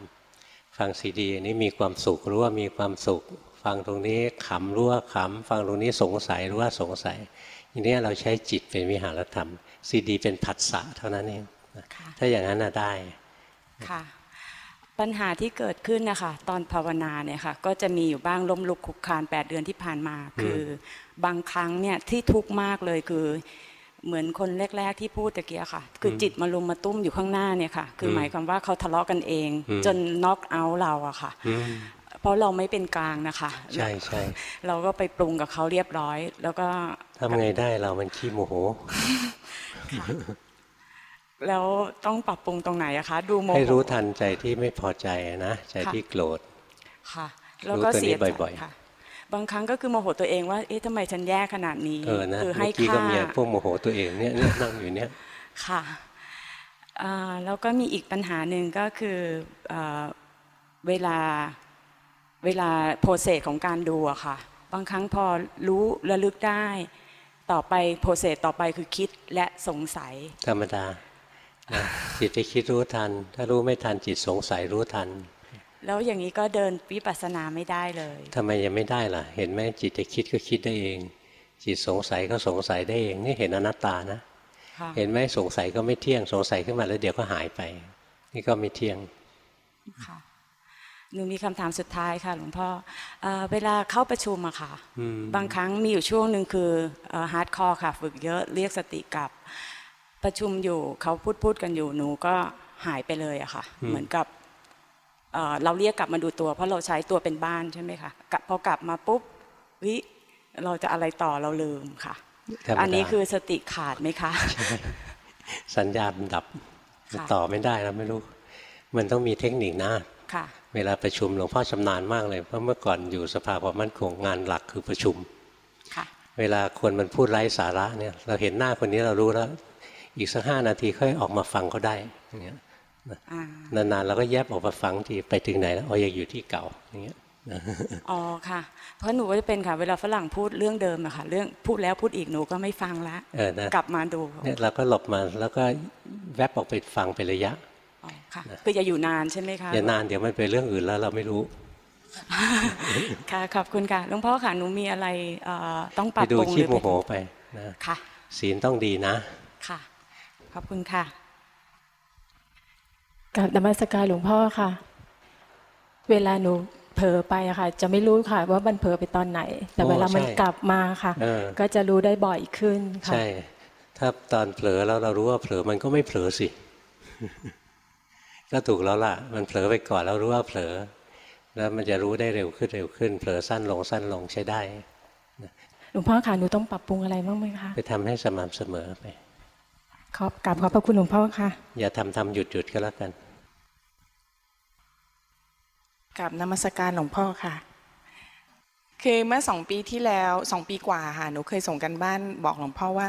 ฟังซีดีอันนี้มีความสุขรู้ว่ามีความสุข ฟังตรงนี้ขำรู้ว่าขำฟังตรงนี้สงสัยรู้ว่าสงสัย ทีนี้เราใช้จิตเป็นวิหารธรรม ซีดี เป็นผัสสะเท่านั้นเองถ้าอย่างนั้นน่ะได้ค่ะปัญหาที่เกิดขึ้นนะคะตอนภาวนาเนี่ยค่ะก็จะมีอยู่บ้างล้มลุกคลุกคลานแปดเดือนที่ผ่านมา คือบางครั้งเนี่ยที่ทุกข์มากเลยคือ เหมือนคนแรก ๆ ที่พูดตะเกียค่ะ คือจิตมาลุมมาตุ้มอยู่ข้างหน้าเนี่ยค่ะ คือหมายความว่าเขาทะเลาะกันเอง จนน็อกเอาท์เราอะค่ะอืมเพ ราะเราไม่เป็นกลางนะคะ ใช่ใช่เราก็ไปปรุงกับเขาเรียบร้อย แล้วก็ทำไงได้เรามันขี้โมโหแล้วต้องปรับปรุงตรงไหนอะคะ ดูโมโหให้รู้ทันใจที่ไม่พอใจนะใจค่ะที่โกรธค่ะแล้วก็รู้ตัวนี้เสียใจบ่อยๆค่ะบางครั้งก็คือโมโหตัวเองว่า เอ๊ะทำไมฉันแย่ขนาดนี้ เออนะคือให้เมื่อกี้ก็ค่ามีพวกโมโหตัวเองเนี่ยเนี่ยนั่งอยู่เนี่ย ค่ะอ่าแล้วก็มีอีกปัญหาหนึ่งก็คืออ่าเวลา เวลาโปรเซสของการดูอะค่ะ บางครั้งพอรู้ระลึกได้ ต่อไปโปรเซสต่อไปคือคิดและสงสัย ธรรมดานะจิตจะคิดรู้ทัน ถ้ารู้ไม่ทันจิตสงสัยรู้ทัน แล้วอย่างนี้ก็เดินวิปัสสนาไม่ได้เลยทำไมยังไม่ได้ล่ะ เห็นไหมจิตจะคิดก็คิดได้เอง จิตสงสัยก็สงสัยได้เอง นี่เห็นอนัตตานะค่ะเห็นไหมสงสัยก็ไม่เที่ยงสงสัยขึ้นมาแล้วเดี๋ยวก็หายไป นี่ก็ไม่เที่ยงค่ะ หนูมีคำถามสุดท้ายค่ะ หลวงพ่อเอ่อเวลาเข้าประชุมอะค่ะอืมบางครั้งมีอยู่ช่วงหนึ่งคือ hardcore ค่ะ ฝึกเยอะเรียกสติกลับ ประชุมอยู่เขาพูดพูดกันอยู่หนูก็หายไปเลยอะค่ะ เหมือนกับเอ่อเราเรียกกลับมาดูตัว เพราะเราใช้ตัวเป็นบ้านใช่ไหมคะกลับพอกลับมาปุ๊บวิเราจะอะไรต่อเราลืมค่ะธรรมดาอันนี้คือสติขาดไหมคะ สัญญาณดับค่ะต่อไม่ได้แล้วไม่รู้ มันต้องมีเทคนิคนะ ค่ะ เวลาประชุมหลวงพ่อชำนาญมากเลย เพราะเมื่อก่อนอยู่สภาความมั่นคงงานหลักคือประชุมค่ะ เวลาคนมันพูดไร้สาระเนี่ย เราเห็นหน้าคนนี้เรารู้แล้ว อีกสักห้านาทีค่อยออกมาฟังเขาได้อย่างเงี้ยอ่านานๆเราก็แยบออกมาฟังทีไปถึงไหนแล้วอ๋อยังอยู่ที่เก่าอย่างเงี้ยอ๋อค่ะ เพราะหนูก็จะเป็นค่ะ เวลาฝรั่งพูดเรื่องเดิมอะค่ะ เรื่องพูดแล้วพูดอีกหนูก็ไม่ฟังละเออนะกลับมาดูเนี่ยเราก็หลบมาแล้วก็แวบออกไปฟังเป็นระยะ อ๋อค่ะคืออย่าอยู่นานใช่ไหมคะอย่านานเดี๋ยวมันเป็นเรื่องอื่นแล้วเราไม่รู้ค่ะขอบคุณค่ะหลวงพ่อค่ะหนูมีอะไรเอ่อต้องปไปรับดูปรุงขี้รือโมไปโหไปนะค่ะศีลต้องดีนะค่ะ ขอบคุณค่ะกับนมัสการหลวงพ่อค่ะ เวลาหนูเผลอไปอะค่ะ จะไม่รู้ค่ะ ว่ามันเผลอไปตอนไหน แต่โอ้เวลามันใช่กลับมาค่ะเออก็จะรู้ได้บ่อยขึ้นค่ะใช่ ถ้าตอนเผลอแล้วเรารู้ว่าเผลอมันก็ไม่เผลอสิ ก็ถูกแล้วล่ะ มันเผลอไปก่อนแล้วรู้ว่าเผลอ แล้วมันจะรู้ได้เร็วขึ้นเร็วขึ้น เผลอสั้นลงสั้นลงใช้ได้หลวงพ่อค่ะหนูต้องปรับปรุงอะไรบ้างไหมคะไปทำให้สม่ำเสมอไปขอบกราบขอบพระคุณหลวงพ่อค่ะ อย่าทำทำหยุดหยุดก็แล้วกันกับนมัสการหลวงพ่อค่ะ คือเมื่อสองปีที่แล้วสองปีกว่าค่ะหนูเคยส่งกันบ้านบอกหลวงพ่อว่า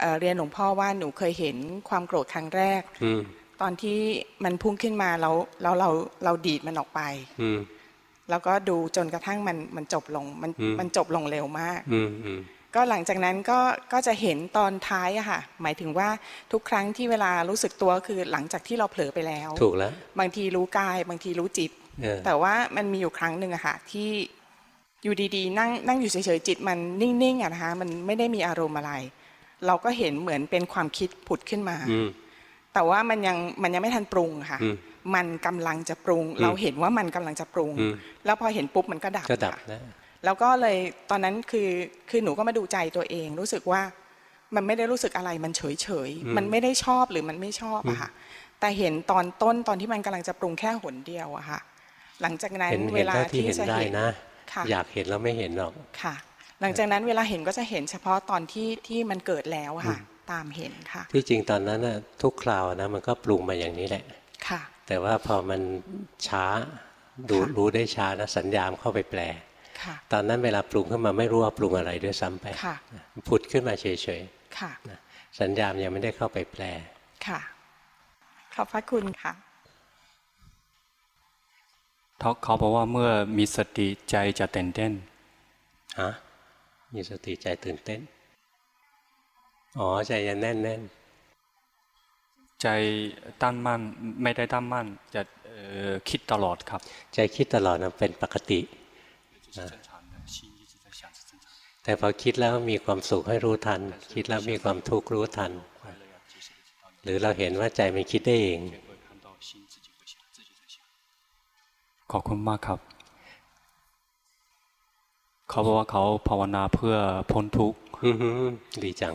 เอ่อเรียนหลวงพ่อว่าหนูเคยเห็นความโกรธครั้งแรกอืม ตอนที่มันพุ่งขึ้นมาแล้วแล้วเราเราดีดมันออกไปอืมแล้วก็ดูจนกระทั่งมันมันจบลงมันอืมมันจบลงเร็วมากอืมอืมก็หลังจากนั้นก็ก็จะเห็นตอนท้ายอะค่ะ หมายถึงว่าทุกครั้งที่เวลารู้สึกตัวคือหลังจากที่เราเผลอไปแล้ว ถูกแล้ว บางทีรู้กาย บางทีรู้จิตเออแต่ว่ามันมีอยู่ครั้งหนึ่งอะค่ะที่อยู่ดีๆ นั่งนั่งอยู่เฉยๆจิตมันนิ่งๆอะนะคะมันไม่ได้มีอารมณ์อะไร เราก็เห็นเหมือนเป็นความคิดผุดขึ้นมาอืม แต่ว่ามันยังมันยังไม่ทันปรุงค่ะอืมมันกำลังจะปรุงอืมเราเห็นว่ามันกำลังจะปรุงอืมแล้วพอเห็นปุ๊บมันก็ดับก็ดับค่ะนะแล้วก็เลยตอนนั้นคือคือหนูก็มาดูใจตัวเอง รู้สึกว่ามันไม่ได้รู้สึกอะไรมันเฉยเฉยๆอืมมันไม่ได้ชอบหรือมันไม่ชอบอะค่ะ แต่เห็นตอนต้นตอนที่มันกำลังจะปรุงแค่หนเดียวอะค่ะ หลังจากนั้นเห็นเวเห็นลาเท่าที่ที่เห็นจะได้เห็นนะค่ะอยากเห็นแล้วไม่เห็นหรอกค่ะ หลังจากนั้นเวลาเห็นก็จะเห็นเฉพาะตอนที่ที่มันเกิดแล้วอะค่ะอืม ตามเห็นค่ะ ที่จริงตอนนั้นน่ะทุกคราวนะมันก็ปรุงมาอย่างนี้แหละค่ะ แต่ว่าพอมันช้าดูรู้ได้ช้านะสัญญามนเข้าไปแปลค่ะตอนนั้นเวลาปรุงขึ้นมาไม่รู้ว่าปรุงอะไรด้วยซ้ำไปค่ะผุดขึ้นมาเฉยค่ะๆสัญญามนยังไม่ได้เข้าไปแปลค่ะ ขอบพระคุณค่ะเขาเขาบอกว่าเมื่อมีสติใจจะเต้นเต้นฮะมีสติใจตื่นเต้น อ๋อใจจะแน่นแน่นใจตั้งมั่นไม่ได้ตั้งมั่น จะเอ่อคิดตลอดครับ ใจคิดตลอดนะเป็นปกตินะแต่พอคิดแล้วมีความสุขให้รู้ทัน คิดแล้วมีความทุกข์รู้ทัน หรือเราเห็นว่าใจมันคิดได้เองขอบคุณมากครับ เขาบอกว่าเขาภาวนาเพื่อพ้นทุกข์อื้อหือดีจัง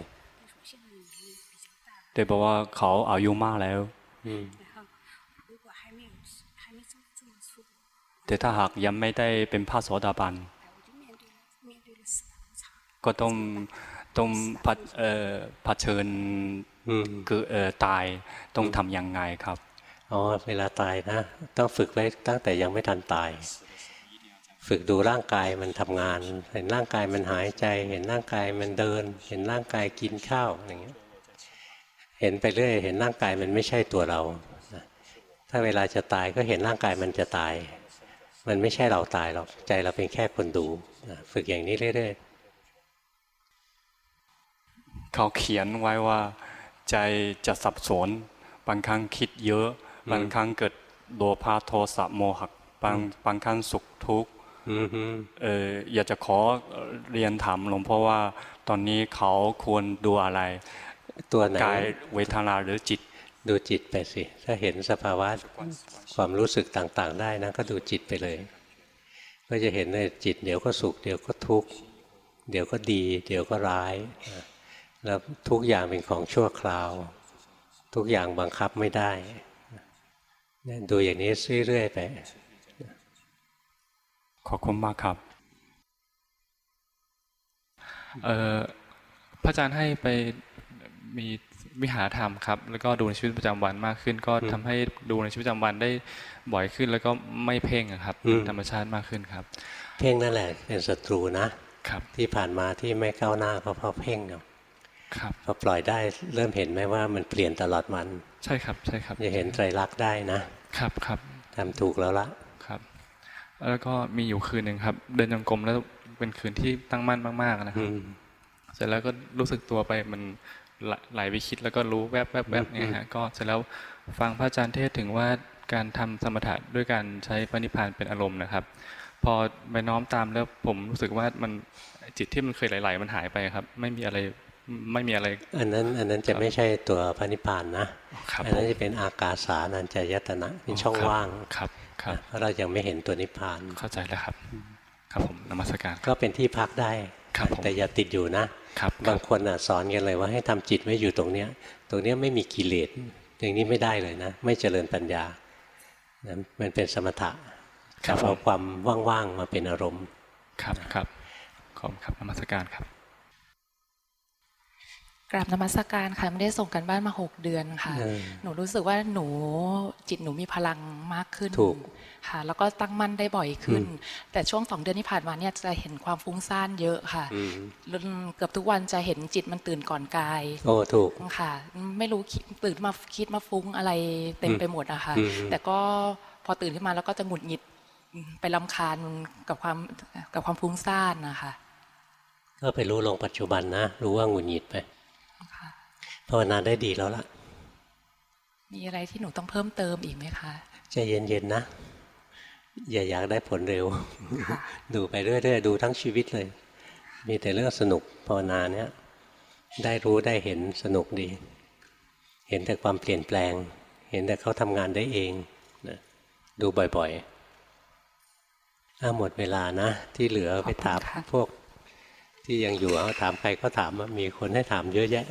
แต่บอกว่าเขาอายุมากแล้วอืมแต่ถ้าหากยังไม่ได้เป็นพระโสดาบัน ก็ต้องต้องผัดเอ่อเผชิญอืมคือเอ่อตายต้องทำยังไงครับอ๋อเวลาตายนะต้องฝึกไว้ตั้งแต่ยังไม่ทันตาย ฝึกดูร่างกายมันทำงาน เห็นร่างกายมันหายใจ เห็นร่างกายมันเดิน เห็นร่างกายกินข้าวอย่างเงี้ย เห็นไปเรื่อย เห็นร่างกายมันไม่ใช่ตัวเรานะถ้าเวลาจะตายก็เห็นร่างกายมันจะตาย มันไม่ใช่เราตายหรอก ใจเราเป็นแค่คนดูนะฝึกอย่างนี้เรื่อยเขาเขียนไว้ว่า ใจจะสับสน บางครั้งคิดเยอะ บางครั้งเกิดโลภะโทสะโมหะบางบางครั้งสุขทุกข์ๆอือฮึเอออยากจะขอเรียนถามหลวงพ่อว่าตอนนี้เขาควรดูอะไร ตัวไหนกายเวทนาหรือจิต ดูจิตไปสิ ถ้าเห็นสภาวะความรู้สึกต่างๆ ได้นะก็ดูจิตไปเลย ก็จะเห็นในจิตเดี๋ยวก็สุข เดี๋ยวก็ทุกข์เดี๋ยวก็ดี เดี๋ยวก็ร้ายนะแล้วทุกอย่างเป็นของชั่วคราว ทุกอย่างบังคับไม่ได้เนี่ยดูอย่างนี้เรื่อยๆไปขอบคุณมากครับเอ่อพระอาจารย์ให้ไป มีวิหารธรรมครับ แล้วก็ดูในชีวิตประจำวันมากขึ้น ก็อืมทำให้ดูในชีวิตประจำวันได้บ่อยขึ้น แล้วก็ไม่เพ่งอะครับอืมธรรมชาติมากขึ้นครับ เพ่งนั่นแหละเป็นศัตรูนะครับที่ผ่านมาที่ไม่ก้าวหน้าก็เพราะเพ่งเนาะครับพอปล่อยได้เริ่มเห็นไหมว่ามันเปลี่ยนตลอดมัน ใช่ครับใช่ครับจะเห็นไตรลักษณ์ได้นะครับครับทำถูกแล้วละครับ แล้วก็มีอยู่คืนหนึ่งครับ เดินจงกรมแล้วเป็นคืนที่ตั้งมั่นมาก ๆนะครับอืมเสร็จแล้วก็รู้สึกตัวไปมัน ไหลไหลไปคิดแล้วก็รู้แวบแวบแวบเนี่ยฮะก็เสร็จแล้วฟังพระอาจารย์เทศถึงว่าการทำสมถะด้วยการใช้พระนิพพานเป็นอารมณ์นะครับ พอไปน้อมตามแล้วผมรู้สึกว่ามันจิตที่มันเคยไหลๆมันหายไปครับ ไม่มีอะไรไม่มีอะไร อันนั้นอันนั้นจะไม่ใช่ตัวพระนิพพานนะครับอันนั้นจะเป็นอากาสานัญจายตนะเป็นช่องครับว่างครับครับเพราะเรายังไม่เห็นตัวนิพพานเข้าใจแล้วครับ ครับผมนมัสการก็เป็นที่พักได้ครับผมแต่อย่าติดอยู่นะ ครับบางคนอะสอนกันเลยว่าให้ทำจิตไว้อยู่ตรงเนี้ย ตรงเนี้ยไม่มีกิเลสอย่างนี้ไม่ได้เลยนะ ไม่เจริญปัญญานะมันเป็นสมถะครับเอาความว่างๆมาเป็นอารมณ์ครับครับขอบคุณครับนมัสการครับกราบนมัสการค่ะไม่ได้ส่งกันบ้านมาหกเดือนค่ะเออหนูรู้สึกว่าหนูจิตหนูมีพลังมากขึ้นถูก ค่ะแล้วก็ตั้งมั่นได้บ่อยขึ้นอืมแต่ช่วงสองเดือนที่ผ่านมาเนี่ยจะเห็นความฟุ้งซ่านเยอะค่ะอืมเกือบทุกวันจะเห็นจิตมันตื่นก่อนกาย โอ้ถูกค่ะ ไม่รู้คิดตื่นมาคิดมาฟุ้งอะไรเต็มอืมไปหมดอะค่ะอืมแต่ก็พอตื่นขึ้นมาแล้วก็จะหงุดหงิดไปลำคาญกับความกับความฟุ้งซ่านนะคะก็ไปรู้ลงปัจจุบันนะ รู้ว่าหงุดหงิดไปภาวนาได้ดีแล้วล่ะ มีอะไรที่หนูต้องเพิ่มเติมอีกไหมคะใจเย็นๆนะ อย่าอยากได้ผลเร็ว ดูไปเรื่อยๆ ดูทั้งชีวิตเลย มีแต่เรื่องสนุกภาวนาเนี้ยได้รู้ได้เห็นสนุกดี เห็นแต่ความเปลี่ยนแปลง เห็นแต่เขาทำงานได้เองนะดูบ่อยๆถ้าหมดเวลานะ ที่เหลือไปถามพวกที่ยังอยู่เอาถามใครก็ถามว่ามีคนให้ถามเยอะแยะ